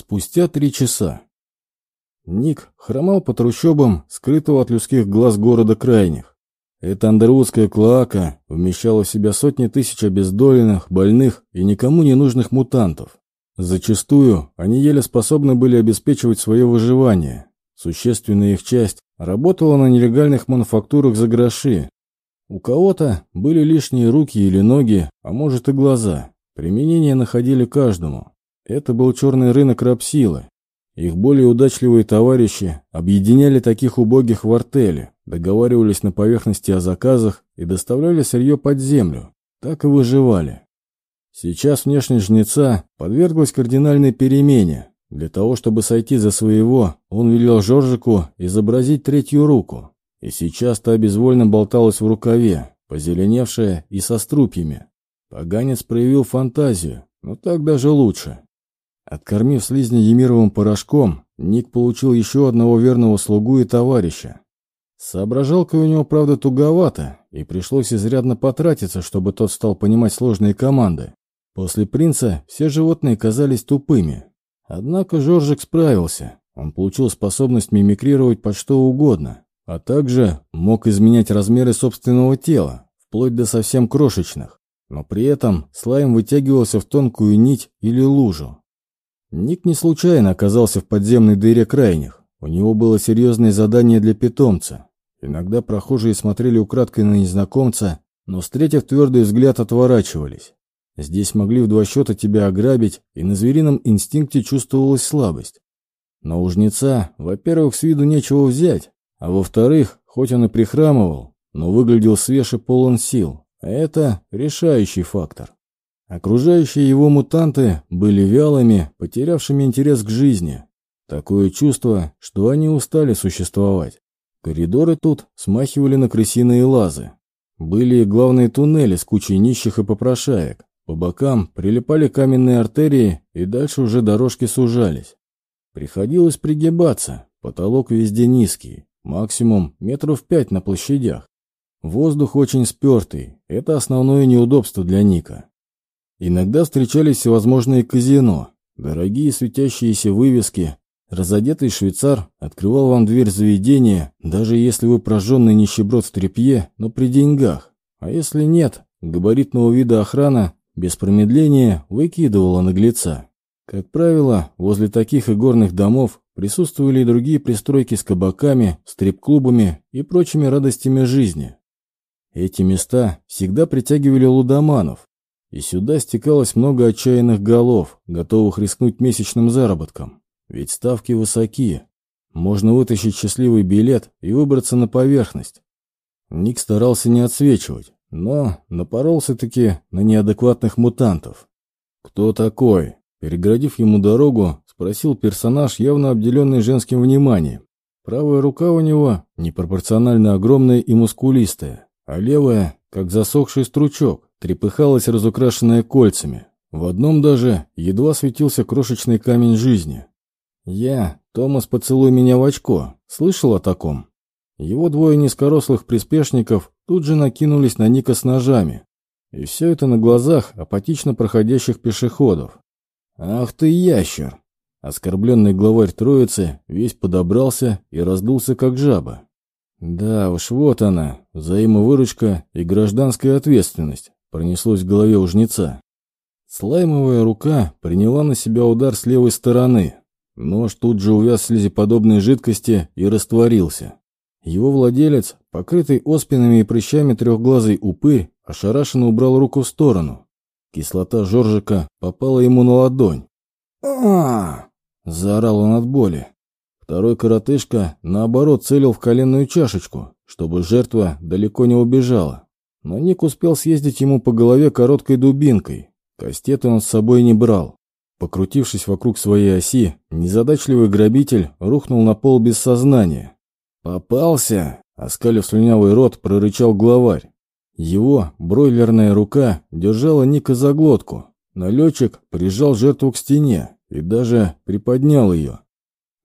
Спустя три часа. Ник хромал по трущобам, скрытого от людских глаз города крайних. Эта андервудская клоака вмещала в себя сотни тысяч обездоленных, больных и никому не нужных мутантов. Зачастую они еле способны были обеспечивать свое выживание. Существенная их часть работала на нелегальных мануфактурах за гроши. У кого-то были лишние руки или ноги, а может и глаза. Применение находили каждому. Это был черный рынок рабсилы. Их более удачливые товарищи объединяли таких убогих в артели, договаривались на поверхности о заказах и доставляли сырье под землю. Так и выживали. Сейчас внешне жнеца подверглась кардинальной перемене. Для того, чтобы сойти за своего, он велел Жоржику изобразить третью руку. И сейчас та безвольно болталась в рукаве, позеленевшая и со струпьями. Поганец проявил фантазию, но так даже лучше. Откормив слизня емировым порошком, Ник получил еще одного верного слугу и товарища. С соображалкой у него, правда, туговато, и пришлось изрядно потратиться, чтобы тот стал понимать сложные команды. После принца все животные казались тупыми. Однако Жоржик справился. Он получил способность мимикрировать под что угодно, а также мог изменять размеры собственного тела, вплоть до совсем крошечных. Но при этом слайм вытягивался в тонкую нить или лужу. Ник не случайно оказался в подземной дыре крайних. У него было серьезное задание для питомца. Иногда прохожие смотрели украдкой на незнакомца, но, встретив твердый взгляд, отворачивались. Здесь могли в два счета тебя ограбить, и на зверином инстинкте чувствовалась слабость. Но у жнеца, во-первых, с виду нечего взять, а во-вторых, хоть он и прихрамывал, но выглядел свеж и полон сил. А это решающий фактор. Окружающие его мутанты были вялыми, потерявшими интерес к жизни. Такое чувство, что они устали существовать. Коридоры тут смахивали на крысиные лазы. Были главные туннели с кучей нищих и попрошаек. По бокам прилипали каменные артерии, и дальше уже дорожки сужались. Приходилось пригибаться, потолок везде низкий, максимум метров пять на площадях. Воздух очень спертый, это основное неудобство для Ника. Иногда встречались всевозможные казино, дорогие светящиеся вывески. Разодетый швейцар открывал вам дверь заведения, даже если вы прожженный нищеброд в тряпье, но при деньгах. А если нет, габаритного вида охрана без промедления выкидывала наглеца. Как правило, возле таких игорных домов присутствовали и другие пристройки с кабаками, стрип-клубами и прочими радостями жизни. Эти места всегда притягивали лудоманов, и сюда стекалось много отчаянных голов, готовых рискнуть месячным заработком. Ведь ставки высоки. Можно вытащить счастливый билет и выбраться на поверхность. Ник старался не отсвечивать, но напоролся-таки на неадекватных мутантов. «Кто такой?» Переградив ему дорогу, спросил персонаж, явно обделенный женским вниманием. Правая рука у него непропорционально огромная и мускулистая, а левая, как засохший стручок трепыхалась разукрашенная кольцами. В одном даже едва светился крошечный камень жизни. Я, Томас, поцелуй меня в очко, слышал о таком? Его двое низкорослых приспешников тут же накинулись на Ника с ножами. И все это на глазах апатично проходящих пешеходов. «Ах ты, ящер!» Оскорбленный главарь троицы весь подобрался и раздулся, как жаба. Да уж, вот она, взаимовыручка и гражданская ответственность, Пронеслось в голове у жнеца. Слаймовая рука приняла на себя удар с левой стороны. Нож тут же увяз в слезеподобной жидкости и растворился. Его владелец, покрытый оспинами и прыщами трехглазый упырь, ошарашенно убрал руку в сторону. Кислота Жоржика попала ему на ладонь. а заорал он от боли. Второй коротышка, наоборот, целил в коленную чашечку, чтобы жертва далеко не убежала. Но Ник успел съездить ему по голове короткой дубинкой. Кастеты он с собой не брал. Покрутившись вокруг своей оси, незадачливый грабитель рухнул на пол без сознания. «Попался!» — оскалив слюнявый рот, прорычал главарь. Его бройлерная рука держала Ника за глотку. Налетчик прижал жертву к стене и даже приподнял ее.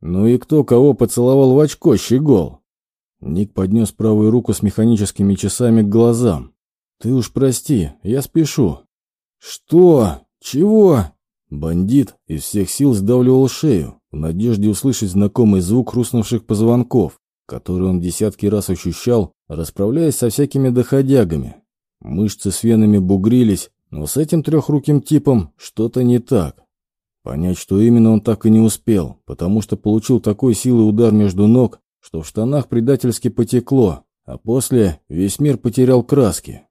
«Ну и кто кого поцеловал в очко, щегол?» Ник поднес правую руку с механическими часами к глазам. «Ты уж прости, я спешу». «Что? Чего?» Бандит из всех сил сдавливал шею, в надежде услышать знакомый звук хрустнувших позвонков, который он десятки раз ощущал, расправляясь со всякими доходягами. Мышцы с венами бугрились, но с этим трехруким типом что-то не так. Понять, что именно он так и не успел, потому что получил такой силы удар между ног, что в штанах предательски потекло, а после весь мир потерял краски.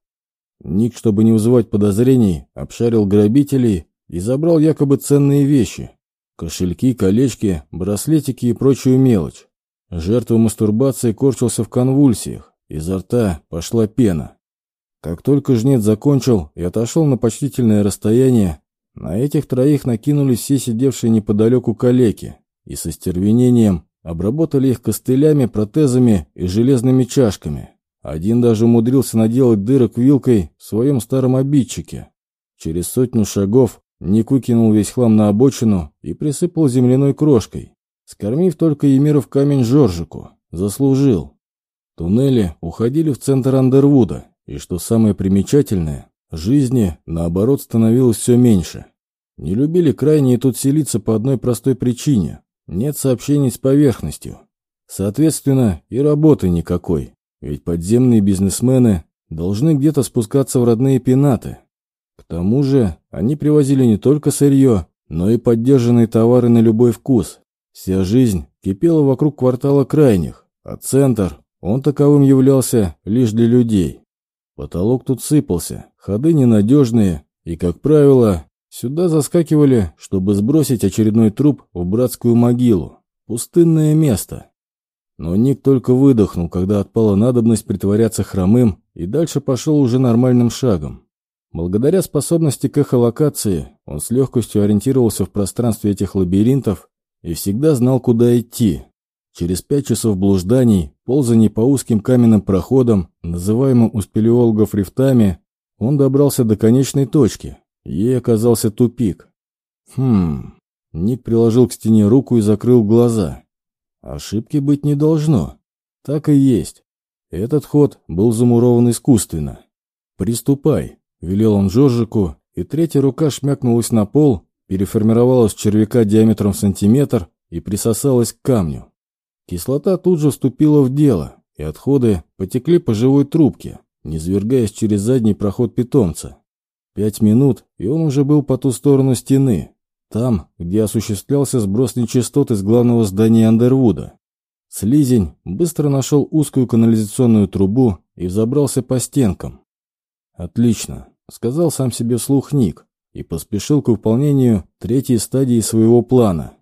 Ник, чтобы не вызывать подозрений, обшарил грабителей и забрал якобы ценные вещи. Кошельки, колечки, браслетики и прочую мелочь. Жертва мастурбации корчился в конвульсиях, изо рта пошла пена. Как только жнец закончил и отошел на почтительное расстояние, на этих троих накинулись все сидевшие неподалеку калеки и со стервенением обработали их костылями, протезами и железными чашками. Один даже умудрился наделать дырок вилкой в своем старом обидчике. Через сотню шагов Ник выкинул весь хлам на обочину и присыпал земляной крошкой, скормив только Емиров камень Жоржику. Заслужил. Туннели уходили в центр Андервуда, и, что самое примечательное, жизни, наоборот, становилось все меньше. Не любили крайние тут селиться по одной простой причине. Нет сообщений с поверхностью. Соответственно, и работы никакой. Ведь подземные бизнесмены должны где-то спускаться в родные пенаты. К тому же они привозили не только сырье, но и поддержанные товары на любой вкус. Вся жизнь кипела вокруг квартала крайних, а центр, он таковым являлся лишь для людей. Потолок тут сыпался, ходы ненадежные, и, как правило, сюда заскакивали, чтобы сбросить очередной труп в братскую могилу. Пустынное место. Но Ник только выдохнул, когда отпала надобность притворяться хромым, и дальше пошел уже нормальным шагом. Благодаря способности к эхолокации он с легкостью ориентировался в пространстве этих лабиринтов и всегда знал, куда идти. Через пять часов блужданий, ползаний по узким каменным проходам, называемым у спелеологов рифтами, он добрался до конечной точки. Ей оказался тупик. Хм... Ник приложил к стене руку и закрыл глаза. Ошибки быть не должно. Так и есть. Этот ход был замурован искусственно. «Приступай», — велел он Жоржику, и третья рука шмякнулась на пол, переформировалась в червяка диаметром сантиметр и присосалась к камню. Кислота тут же вступила в дело, и отходы потекли по живой трубке, низвергаясь через задний проход питомца. Пять минут, и он уже был по ту сторону стены, там, где осуществлялся сброс нечистот из главного здания Андервуда. Слизень быстро нашел узкую канализационную трубу и взобрался по стенкам. «Отлично», — сказал сам себе вслух Ник и поспешил к выполнению третьей стадии своего плана.